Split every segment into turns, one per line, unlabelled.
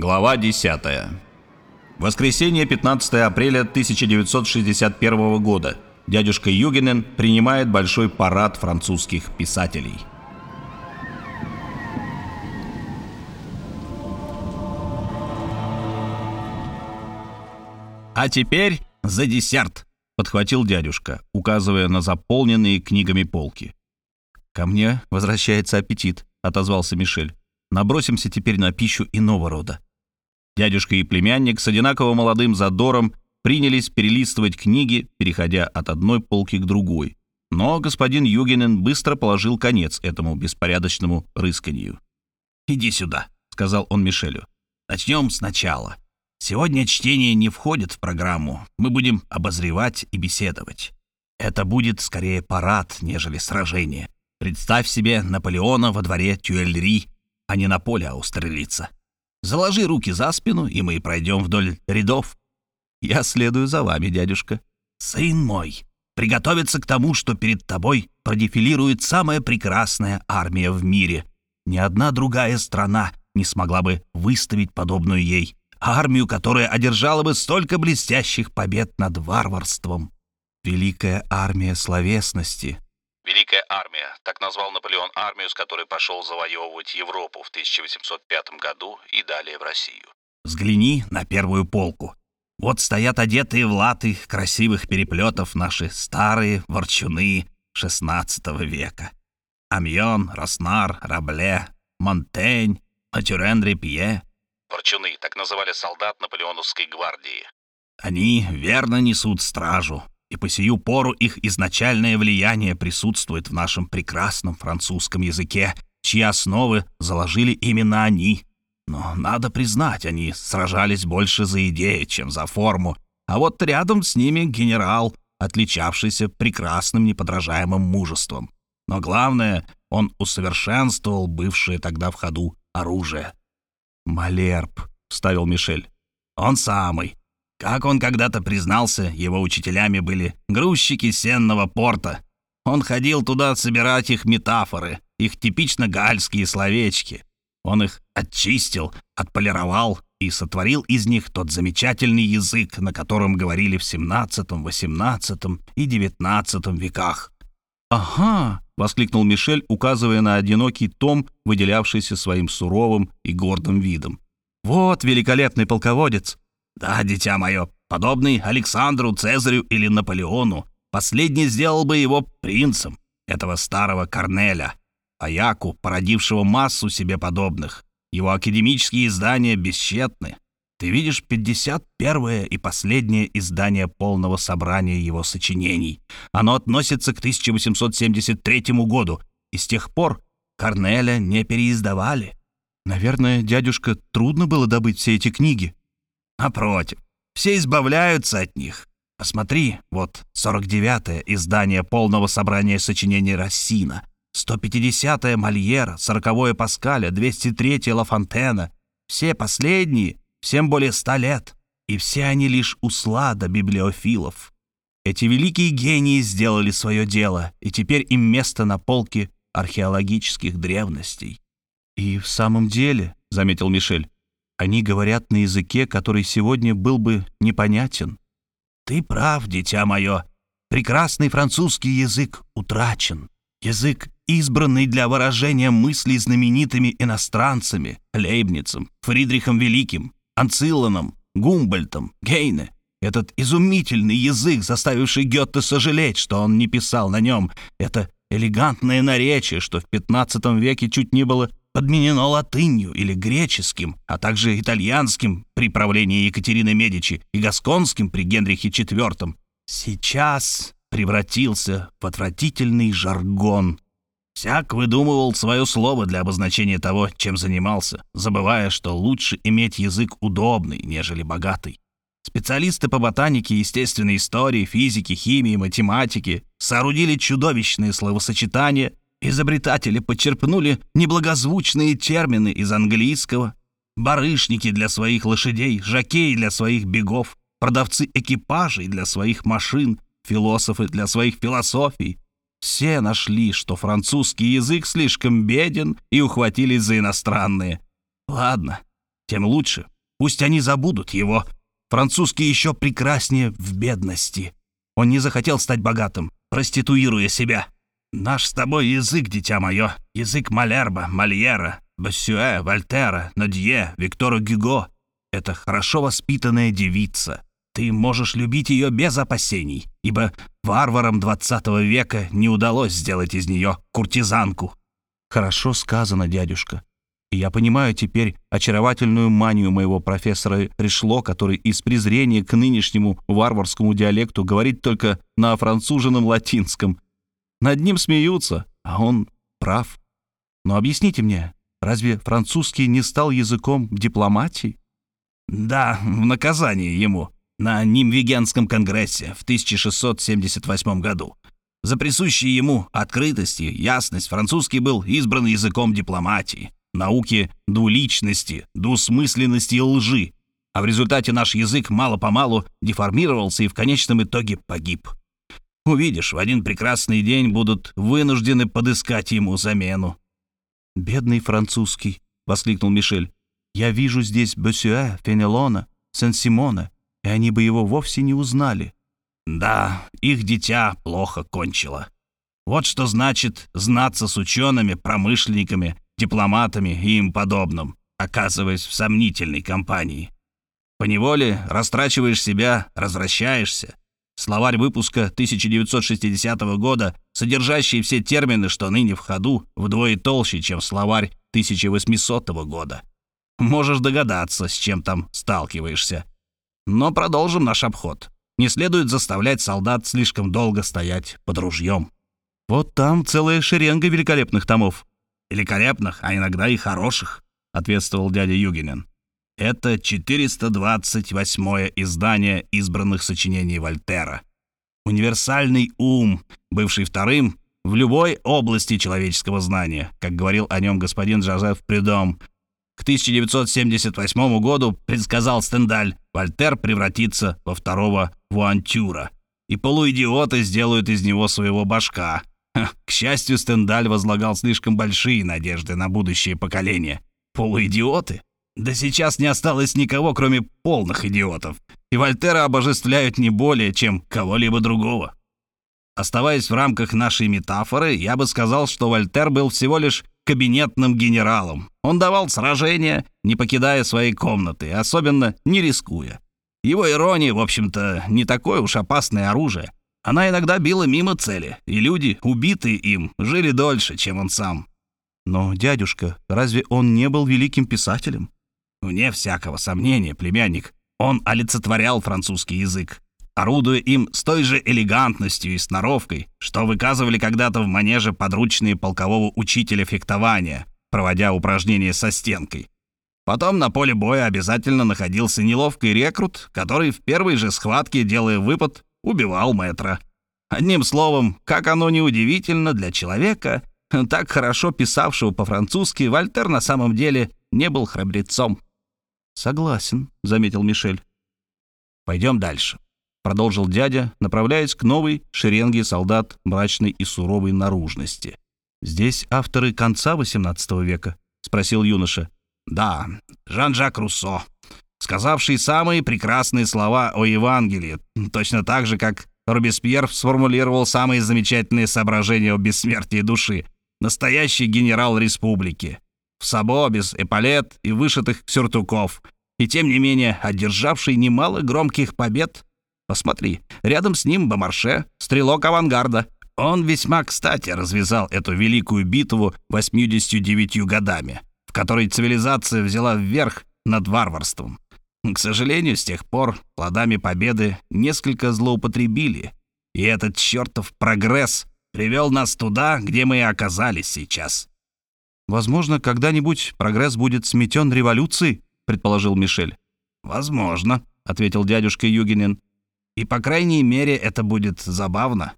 Глава 10. Воскресенье, 15 апреля 1961 года. Дядюшка Югенен принимает большой парад французских писателей. «А теперь за десерт!» — подхватил дядюшка, указывая на заполненные книгами полки. «Ко мне возвращается аппетит», — отозвался Мишель. «Набросимся теперь на пищу иного рода». Дядюшка и племянник с одинаково молодым задором принялись перелистывать книги, переходя от одной полки к другой. Но господин Югенен быстро положил конец этому беспорядочному рысканью. «Иди сюда», — сказал он Мишелю. «Начнем сначала. Сегодня чтение не входит в программу. Мы будем обозревать и беседовать. Это будет скорее парад, нежели сражение. Представь себе Наполеона во дворе Тюэльри, а не на поле Аустерлица. Заложи руки за спину, и мы пройдем вдоль рядов. Я следую за вами, дядюшка. Сын мой, приготовиться к тому, что перед тобой продефилирует самая прекрасная армия в мире. Ни одна другая страна не смогла бы выставить подобную ей армию, которая одержала бы столько блестящих побед над варварством. Великая армия словесности,
Великая армия. Так назвал Наполеон армию, с которой пошел завоевывать Европу в 1805 году и далее в Россию.
Взгляни на первую полку. Вот стоят одетые в латы красивых переплетов наши старые ворчуны XVI века. Амьон, Роснар, Рабле, Монтень, Матюрен Репье.
Ворчуны, так называли солдат Наполеоновской гвардии.
Они верно несут стражу, и по сию пору их изначальное влияние присутствует в нашем прекрасном французском языке, чьи основы заложили именно они. Но надо признать, они сражались больше за идею, чем за форму, а вот рядом с ними генерал, отличавшийся прекрасным неподражаемым мужеством. Но главное, он усовершенствовал бывшее тогда в ходу оружие. «Малерб», — вставил Мишель. «Он самый. Как он когда-то признался, его учителями были грузчики сенного порта. Он ходил туда собирать их метафоры, их типично гальские словечки. Он их очистил, отполировал и сотворил из них тот замечательный язык, на котором говорили в XVII, XVIII и XIX веках. «Ага!» — воскликнул Мишель, указывая на одинокий том, выделявшийся своим суровым и гордым видом. «Вот великолепный полководец! Да, дитя мое, подобный Александру, Цезарю или Наполеону, последний сделал бы его принцем, этого старого Корнеля, Аяку, породившего массу себе подобных. Его академические издания бесчетны. Ты видишь 51-е и последнее издание полного собрания его сочинений. Оно относится к 1873 году, и с тех пор Корнеля не переиздавали. Наверное, дядюшка, трудно было добыть все эти книги. Напротив, все избавляются от них. Посмотри, вот 49-е издание полного собрания сочинений Рассина, 150-е Мольера, 40-е Паскаля, 203-е Лафонтена. Все последние, всем более ста лет. И все они лишь услада библиофилов. Эти великие гении сделали свое дело, и теперь им место на полке археологических древностей. «И в самом деле», — заметил Мишель, они говорят на языке, который сегодня был бы непонятен. Ты прав, дитя мое. Прекрасный французский язык утрачен. Язык, избранный для выражения мыслей знаменитыми иностранцами, Лейбницем, Фридрихом Великим, Анциллоном, Гумбольтом, Гейне. Этот изумительный язык, заставивший Гетте сожалеть, что он не писал на нем. Это элегантное наречие, что в XV веке чуть не было подменено латынью или греческим, а также итальянским при правлении Екатерины Медичи и гасконским при Генрихе IV, сейчас превратился в отвратительный жаргон. Всяк выдумывал свое слово для обозначения того, чем занимался, забывая, что лучше иметь язык удобный, нежели богатый. Специалисты по ботанике, естественной истории, физике, химии, математике соорудили чудовищные словосочетания, Изобретатели подчерпнули неблагозвучные термины из английского. Барышники для своих лошадей, жакеи для своих бегов, продавцы экипажей для своих машин, философы для своих философий. Все нашли, что французский язык слишком беден и ухватились за иностранные. Ладно, тем лучше. Пусть они забудут его. Французский еще прекраснее в бедности. Он не захотел стать богатым, проституируя себя. Наш с тобой язык, дитя мое, язык Малерба, Мольера, Боссюэ, Вольтера, Нодье, Виктора Гюго. Это хорошо воспитанная девица. Ты можешь любить ее без опасений, ибо варварам двадцатого века не удалось сделать из нее куртизанку. Хорошо сказано, дядюшка. Я понимаю теперь очаровательную манию моего профессора Пришло, который из презрения к нынешнему варварскому диалекту говорит только на француженном латинском. Над ним смеются, а он прав. Но объясните мне, разве французский не стал языком дипломатии? Да, в наказание ему на Нимвегенском конгрессе в 1678 году. За присущие ему открытость и ясность французский был избран языком дипломатии науке двуличности, двусмысленности и лжи, а в результате наш язык мало-помалу деформировался и в конечном итоге погиб. Увидишь, в один прекрасный день будут вынуждены подыскать ему замену. «Бедный французский!» — воскликнул Мишель. «Я вижу здесь Босюэ, Фенелона, Сен-Симона, и они бы его вовсе не узнали». «Да, их дитя плохо кончило. Вот что значит знаться с учеными, промышленниками дипломатами и им подобным, оказываясь в сомнительной компании. Поневоле растрачиваешь себя, развращаешься. Словарь выпуска 1960 года, содержащий все термины, что ныне в ходу, вдвое толще, чем словарь 1800 года. Можешь догадаться, с чем там сталкиваешься. Но продолжим наш обход. Не следует заставлять солдат слишком долго стоять под ружьем. Вот там целая шеренга великолепных томов, великолепных, а иногда и хороших», — ответствовал дядя Югинин. «Это 428-е издание избранных сочинений Вольтера. Универсальный ум, бывший вторым в любой области человеческого знания, как говорил о нем господин Жозеф Придом. К 1978 году предсказал Стендаль, Вольтер превратится во второго Вуантюра, и полуидиоты сделают из него своего башка, к счастью, Стендаль возлагал слишком большие надежды на будущее поколение. Полуидиоты? Да сейчас не осталось никого, кроме полных идиотов. И Вольтера обожествляют не более, чем кого-либо другого. Оставаясь в рамках нашей метафоры, я бы сказал, что Вольтер был всего лишь кабинетным генералом. Он давал сражения, не покидая своей комнаты, особенно не рискуя. Его ирония, в общем-то, не такое уж опасное оружие. Она иногда била мимо цели, и люди, убитые им, жили дольше, чем он сам. Но, дядюшка, разве он не был великим писателем? Вне всякого сомнения, племянник, он олицетворял французский язык, орудуя им с той же элегантностью и сноровкой, что выказывали когда-то в манеже подручные полкового учителя фехтования, проводя упражнения со стенкой. Потом на поле боя обязательно находился неловкий рекрут, который в первой же схватке, делая выпад, убивал мэтра. Одним словом, как оно неудивительно для человека, так хорошо писавшего по-французски, Вольтер на самом деле не был храбрецом. «Согласен», — заметил Мишель. «Пойдем дальше», — продолжил дядя, направляясь к новой шеренге солдат мрачной и суровой наружности. «Здесь авторы конца XVIII века?» — спросил юноша. «Да, Жан-Жак Руссо», сказавший самые прекрасные слова о Евангелии, точно так же, как Робеспьер сформулировал самые замечательные соображения о бессмертии души. Настоящий генерал республики. В сабо, без эполет и вышитых сюртуков. И тем не менее, одержавший немало громких побед. Посмотри, рядом с ним Бомарше, стрелок авангарда. Он весьма кстати развязал эту великую битву 89 годами, в которой цивилизация взяла вверх над варварством. К сожалению, с тех пор плодами победы несколько злоупотребили, и этот чертов прогресс привел нас туда, где мы и оказались сейчас. «Возможно, когда-нибудь прогресс будет сметен революцией», — предположил Мишель. «Возможно», — ответил дядюшка Югинин. «И, по крайней мере, это будет забавно.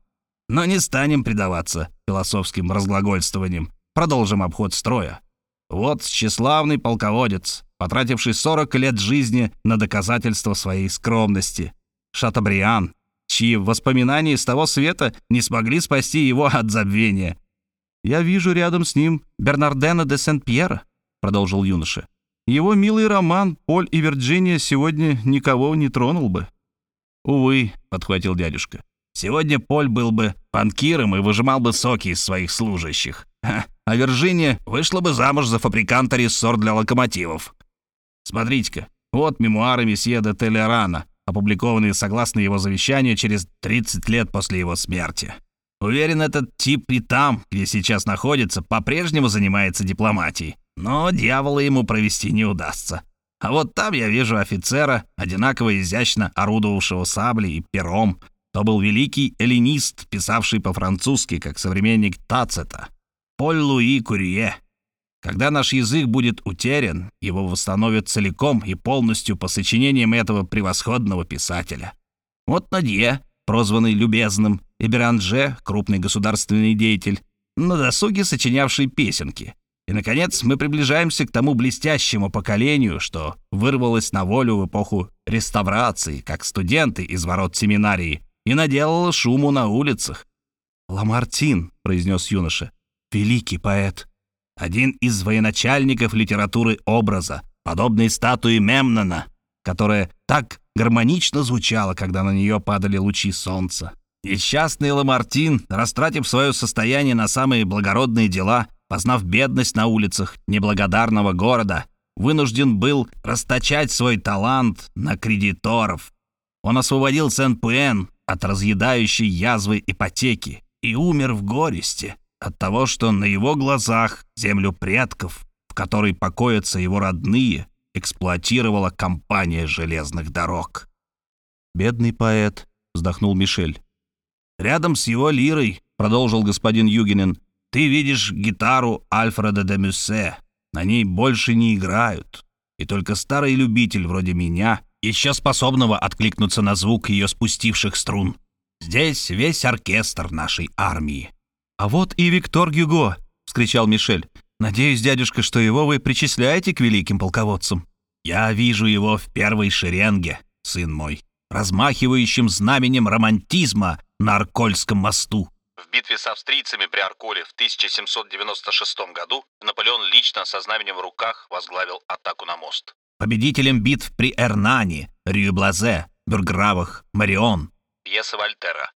Но не станем предаваться философским разглагольствованиям. Продолжим обход строя. Вот тщеславный полководец, потративший 40 лет жизни на доказательство своей скромности. Шатабриан, чьи воспоминания с того света не смогли спасти его от забвения. «Я вижу рядом с ним Бернардена де Сент-Пьера», — продолжил юноша. Его милый роман «Поль и Вирджиния» сегодня никого не тронул бы. «Увы», — подхватил дядюшка, — «сегодня Поль был бы банкиром и выжимал бы соки из своих служащих, а Вирджиния вышла бы замуж за фабриканта рессор для локомотивов. Смотрите-ка, вот мемуары месье де Телерана, опубликованные согласно его завещанию через 30 лет после его смерти. Уверен, этот тип и там, где сейчас находится, по-прежнему занимается дипломатией, но дьявола ему провести не удастся. А вот там я вижу офицера, одинаково изящно орудовавшего саблей и пером. То был великий эллинист, писавший по-французски, как современник Тацета. Поль Луи Курье. Когда наш язык будет утерян, его восстановят целиком и полностью по сочинениям этого превосходного писателя. Вот Надье, прозванный любезным, и Беранже, крупный государственный деятель, на досуге сочинявший песенки. И, наконец, мы приближаемся к тому блестящему поколению, что вырвалось на волю в эпоху реставрации, как студенты из ворот семинарии, и наделало шуму на улицах. «Ламартин», — произнес юноша, — «великий поэт, один из военачальников литературы образа, подобной статуи Мемнона, которая так гармонично звучала, когда на нее падали лучи солнца. Несчастный Ламартин, растратив свое состояние на самые благородные дела, познав бедность на улицах неблагодарного города, вынужден был расточать свой талант на кредиторов. Он освободил Сен-Пуэн от разъедающей язвы ипотеки и умер в горести от того, что на его глазах землю предков, в которой покоятся его родные, эксплуатировала компания железных дорог. «Бедный поэт», — вздохнул Мишель. «Рядом с его лирой», — продолжил господин Югинен, — «ты видишь гитару Альфреда де Мюссе. На ней больше не играют, и только старый любитель вроде меня, еще способного откликнуться на звук ее спустивших струн. Здесь весь оркестр нашей армии». «А вот и Виктор Гюго!» — вскричал Мишель. «Надеюсь, дядюшка, что его вы причисляете к великим полководцам?» «Я вижу его в первой шеренге, сын мой, размахивающим знаменем романтизма на Аркольском мосту».
В битве с австрийцами при Арколе в 1796 году Наполеон лично со знаменем в руках возглавил атаку на мост.
Победителем битв при Эрнане, Рюблазе, Бюргравах, Марион.
Пьеса Вольтера.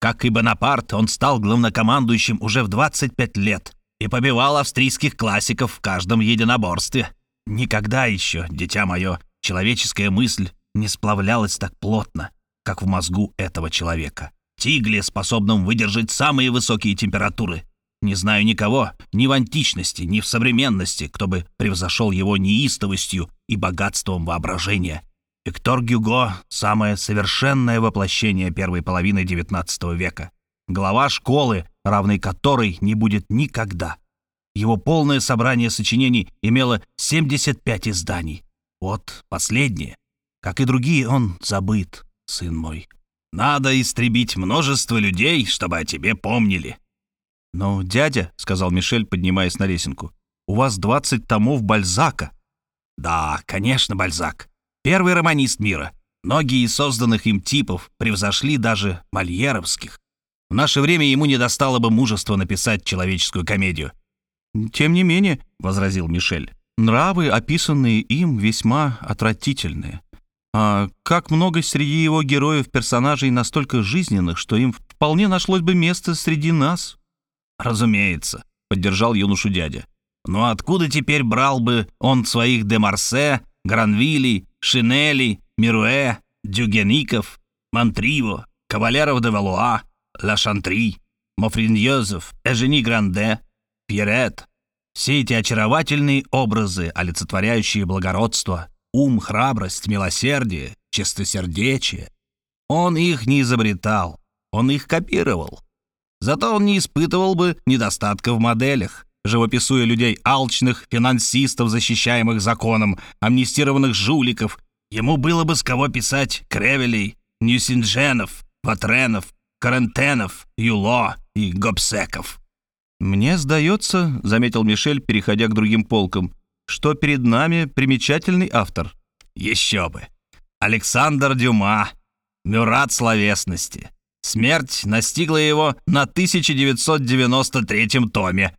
Как и Бонапарт, он стал главнокомандующим уже в 25 лет и побивал австрийских классиков в каждом единоборстве. Никогда еще, дитя мое, человеческая мысль не сплавлялась так плотно, как в мозгу этого человека. Тигле, способном выдержать самые высокие температуры. Не знаю никого, ни в античности, ни в современности, кто бы превзошел его неистовостью и богатством воображения. Виктор Гюго — самое совершенное воплощение первой половины XIX века. Глава школы, равной которой не будет никогда. Его полное собрание сочинений имело 75 изданий. Вот последнее. Как и другие, он забыт, сын мой. Надо истребить множество людей, чтобы о тебе помнили. «Но, дядя», — сказал Мишель, поднимаясь на лесенку, — «у вас 20 томов Бальзака». «Да, конечно, Бальзак. Первый романист мира. Многие из созданных им типов превзошли даже мольеровских. В наше время ему не достало бы мужества написать человеческую комедию. «Тем не менее», — возразил Мишель, — «нравы, описанные им, весьма отвратительные. А как много среди его героев персонажей настолько жизненных, что им вполне нашлось бы место среди нас?» «Разумеется», — поддержал юношу дядя. «Но откуда теперь брал бы он своих де Марсе, Гранвилей, Шинелей, Мируэ, Дюгеников, Монтриво, Кавалеров де Валуа, Ла Шантри, Мофриньозов, Эжени Гранде, Пьерет. Все эти очаровательные образы, олицетворяющие благородство, ум, храбрость, милосердие, чистосердечие. Он их не изобретал, он их копировал. Зато он не испытывал бы недостатка в моделях, живописуя людей алчных, финансистов, защищаемых законом, амнистированных жуликов. Ему было бы с кого писать Кревелей, Ньюсиндженов, Ватренов, Карентенов, Юло и Гобсеков. «Мне сдается», — заметил Мишель, переходя к другим полкам, «что перед нами примечательный автор». «Еще бы! Александр Дюма, Мюрат словесности. Смерть настигла его на 1993 томе.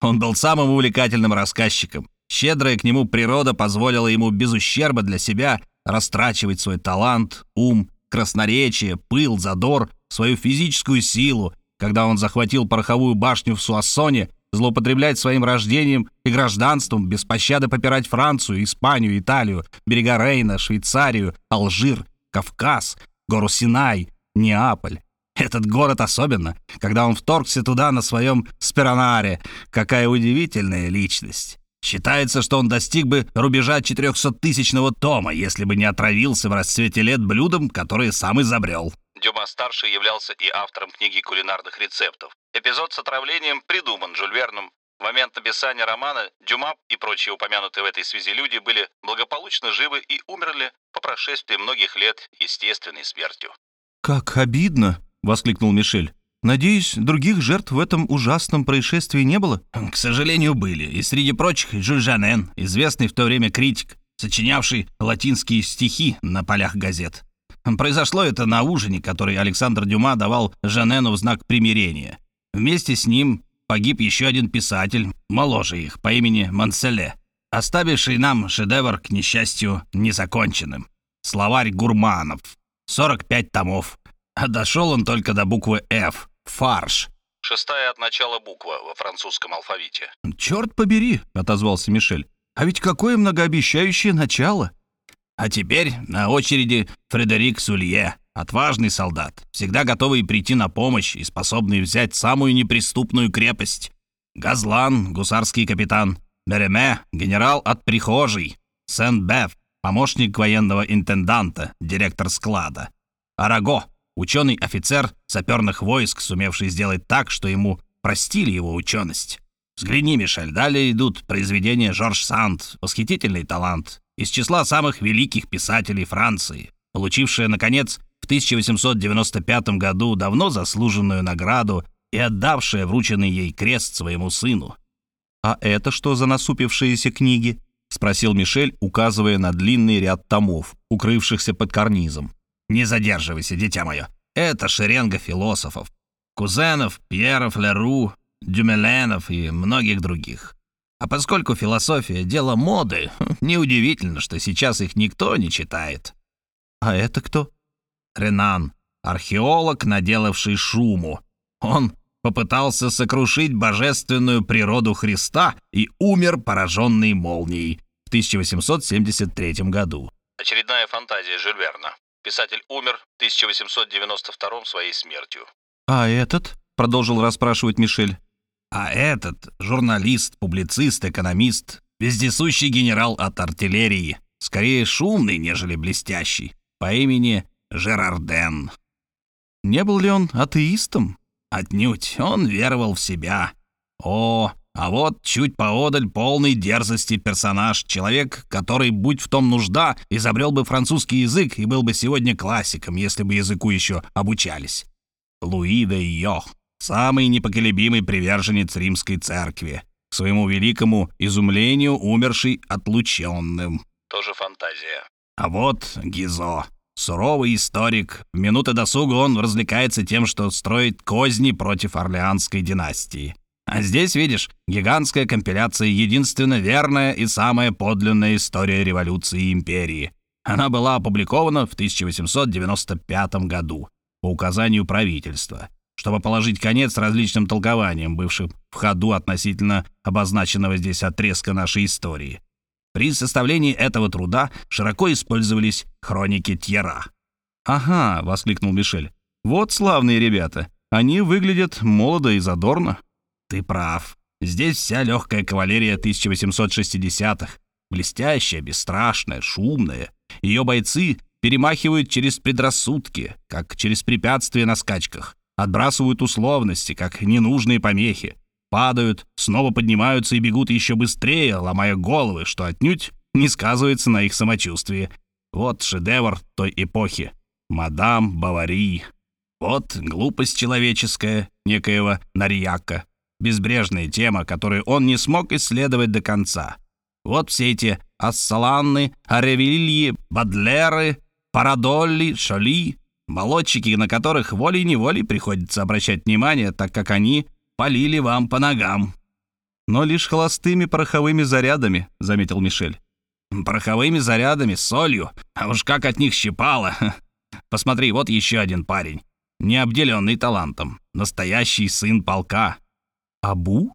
Он был самым увлекательным рассказчиком, щедрая к нему природа позволила ему без ущерба для себя растрачивать свой талант, ум, красноречие, пыл, задор, свою физическую силу, когда он захватил пороховую башню в Суассоне, злоупотреблять своим рождением и гражданством, без пощады попирать Францию, Испанию, Италию, берега Рейна, Швейцарию, Алжир, Кавказ, гору Синай, Неаполь. Этот город особенно, когда он вторгся туда на своем спиронаре. Какая удивительная личность. Считается, что он достиг бы рубежа 400-тысячного тома, если бы не отравился в расцвете лет блюдом, которое сам изобрел.
Дюма-старший являлся и автором книги кулинарных рецептов. Эпизод с отравлением придуман Жюль Верном. В момент написания романа Дюма и прочие упомянутые в этой связи люди были благополучно живы и умерли по прошествии многих лет естественной смертью.
«Как обидно!» — воскликнул Мишель. Надеюсь, других жертв в этом ужасном происшествии не было? К сожалению, были. И среди прочих Жюль Жанен, известный в то время критик, сочинявший латинские стихи на полях газет. Произошло это на ужине, который Александр Дюма давал Жанену в знак примирения. Вместе с ним погиб еще один писатель, моложе их, по имени Манселе, оставивший нам шедевр, к несчастью, незаконченным. Словарь гурманов. 45 томов. А дошел он только до буквы «Ф», Фарш.
Шестая от начала буква во французском алфавите.
«Черт побери», — отозвался Мишель. «А ведь какое многообещающее начало!» А теперь на очереди Фредерик Сулье, отважный солдат, всегда готовый прийти на помощь и способный взять самую неприступную крепость. Газлан, гусарский капитан, Мереме, генерал от прихожей, Сен-Беф, помощник военного интенданта, директор склада, Араго, Ученый-офицер саперных войск, сумевший сделать так, что ему простили его ученость. Взгляни, Мишель, далее идут произведения Жорж Санд, восхитительный талант, из числа самых великих писателей Франции, получившая, наконец, в 1895 году давно заслуженную награду и отдавшая врученный ей крест своему сыну. «А это что за насупившиеся книги?» — спросил Мишель, указывая на длинный ряд томов, укрывшихся под карнизом. Не задерживайся, дитя мое. Это шеренга философов. Кузенов, Пьеров, Леру, Дюмеленов и многих других. А поскольку философия — дело моды, неудивительно, что сейчас их никто не читает. А это кто? Ренан, археолог, наделавший шуму. Он попытался сокрушить божественную природу Христа и умер, пораженный молнией, в 1873 году.
Очередная фантазия Жюль Верна. Писатель умер в 1892 своей смертью.
«А этот?» — продолжил расспрашивать Мишель. «А этот — журналист, публицист, экономист, вездесущий генерал от артиллерии, скорее шумный, нежели блестящий, по имени Жерарден». «Не был ли он атеистом?» «Отнюдь, он веровал в себя. О, а вот чуть поодаль полный дерзости персонаж, человек, который, будь в том нужда, изобрел бы французский язык и был бы сегодня классиком, если бы языку еще обучались. Луи де Йох, самый непоколебимый приверженец римской церкви, к своему великому изумлению умерший отлученным.
Тоже фантазия.
А вот Гизо, суровый историк. В минуты досуга он развлекается тем, что строит козни против Орлеанской династии. А здесь, видишь, гигантская компиляция единственно верная и самая подлинная история революции и империи. Она была опубликована в 1895 году по указанию правительства, чтобы положить конец различным толкованиям, бывшим в ходу относительно обозначенного здесь отрезка нашей истории. При составлении этого труда широко использовались хроники Тьера. «Ага», — воскликнул Мишель, — «вот славные ребята. Они выглядят молодо и задорно». Ты прав. Здесь вся легкая кавалерия 1860-х. Блестящая, бесстрашная, шумная. Ее бойцы перемахивают через предрассудки, как через препятствия на скачках. Отбрасывают условности, как ненужные помехи. Падают, снова поднимаются и бегут еще быстрее, ломая головы, что отнюдь не сказывается на их самочувствии. Вот шедевр той эпохи. Мадам Бавари. Вот глупость человеческая некоего Нарьяка безбрежная тема, которую он не смог исследовать до конца. Вот все эти Ассаланны, Аревильи, Бадлеры, Парадолли, Шоли, молодчики, на которых волей-неволей приходится обращать внимание, так как они полили вам по ногам. но лишь холостыми пороховыми зарядами», — заметил Мишель.
«Пороховыми зарядами, солью? А уж как от них щипало! Посмотри, вот еще один парень, не обделенный талантом, настоящий сын полка».
«Абу?»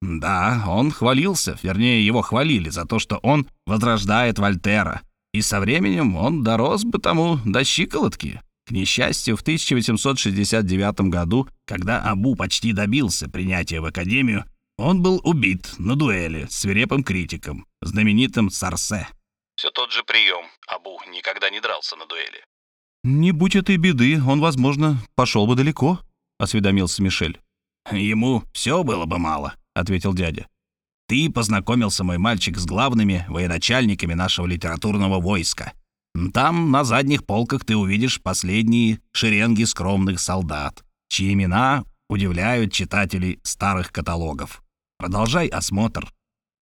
«Да, он хвалился, вернее, его хвалили за то, что он возрождает Вольтера, и со временем он дорос бы тому до щиколотки». К несчастью, в 1869 году, когда Абу почти добился принятия в Академию, он был убит на дуэли с свирепым критиком, знаменитым Сарсе. Все тот же прием. Абу никогда не дрался на дуэли.
«Не будь этой беды, он, возможно, пошел бы далеко», — осведомился Мишель.
«Ему все было бы мало», — ответил дядя. «Ты познакомился, мой мальчик, с главными военачальниками нашего литературного войска. Там, на задних полках, ты увидишь последние шеренги скромных солдат, чьи имена удивляют читателей старых каталогов. Продолжай осмотр.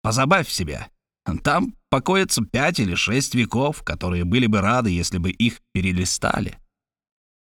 Позабавь себя. Там покоятся пять или шесть веков, которые были бы рады, если бы их перелистали.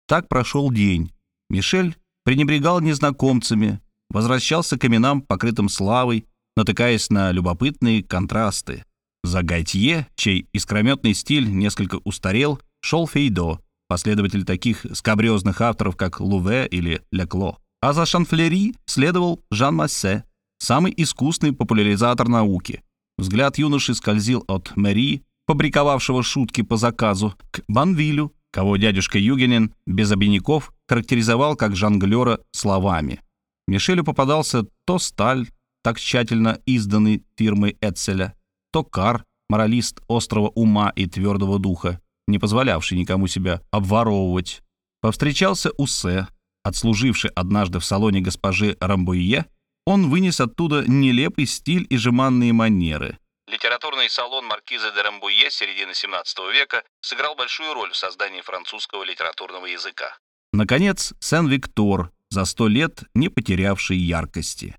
Так прошел день. Мишель пренебрегал незнакомцами, возвращался к именам, покрытым славой, натыкаясь на любопытные контрасты. За Гайтье, чей искрометный стиль несколько устарел, шел Фейдо, последователь таких скабрезных авторов, как Луве или Лекло. А за Шанфлери следовал Жан Массе, самый искусный популяризатор науки. Взгляд юноши скользил от Мэри, фабриковавшего шутки по заказу, к Банвилю, кого дядюшка Югенин без обиняков характеризовал как жонглера словами. Мишелю попадался то сталь, так тщательно изданный фирмой Эцеля, Токар, моралист острого ума и твердого духа, не позволявший никому себя обворовывать. Повстречался Усе, отслуживший однажды в салоне госпожи Рамбуе, он вынес оттуда нелепый стиль и жеманные манеры.
Литературный салон маркиза де Рамбуе середины 17 века сыграл большую роль в создании французского литературного языка.
Наконец, Сен-Виктор, за сто лет не потерявший яркости.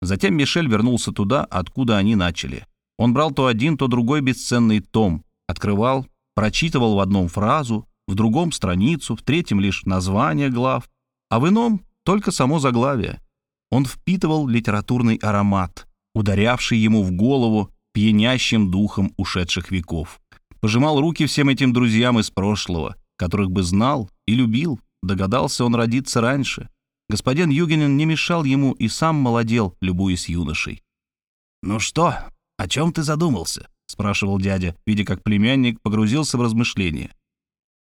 Затем Мишель вернулся туда, откуда они начали — он брал то один, то другой бесценный том, открывал, прочитывал в одном фразу, в другом страницу, в третьем лишь название глав, а в ином только само заглавие. Он впитывал литературный аромат, ударявший ему в голову пьянящим духом ушедших веков. Пожимал руки всем этим друзьям из прошлого, которых бы знал и любил, догадался он родиться раньше. Господин Югенин не мешал ему и сам молодел, любуясь юношей.
«Ну что, «О чем ты задумался?» — спрашивал дядя, видя, как племянник погрузился в размышления.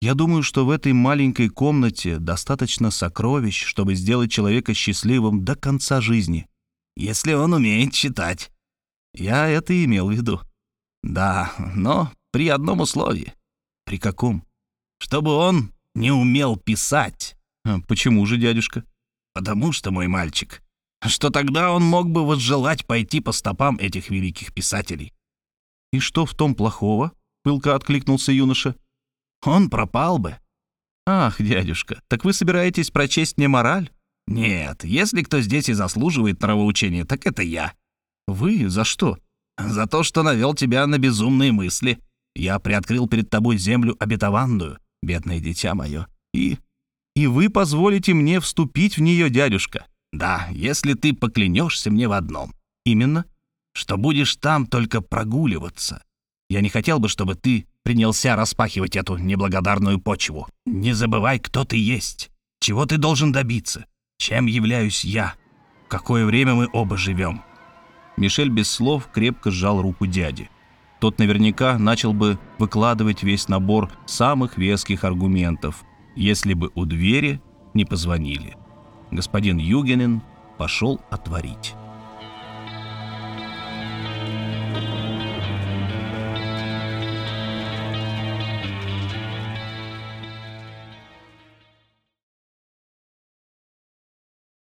«Я думаю, что в этой маленькой комнате достаточно сокровищ, чтобы сделать человека счастливым до конца жизни.
Если он умеет читать».
Я это имел в виду.
Да, но при одном условии.
При каком?
Чтобы он не умел писать.
А почему же, дядюшка?
Потому что, мой мальчик, что тогда он мог бы возжелать пойти по стопам этих великих писателей.
«И что в том плохого?» — пылко откликнулся юноша.
«Он пропал бы».
«Ах, дядюшка, так вы собираетесь прочесть мне мораль?»
«Нет, если кто здесь и заслуживает нравоучения, так это я».
«Вы? За что?»
«За то, что навел тебя на безумные мысли. Я приоткрыл перед тобой землю обетованную, бедное дитя мое, и...»
«И вы позволите мне вступить в нее, дядюшка?»
Да, если ты поклянешься мне в одном.
Именно?
Что будешь там только прогуливаться. Я не хотел бы, чтобы ты принялся распахивать эту неблагодарную почву. Не забывай, кто ты есть, чего ты должен добиться, чем являюсь я, какое время мы оба живем.
Мишель без слов крепко сжал руку дяди. Тот наверняка начал бы выкладывать весь набор самых веских аргументов, если бы у двери не позвонили господин Югенин пошел отворить.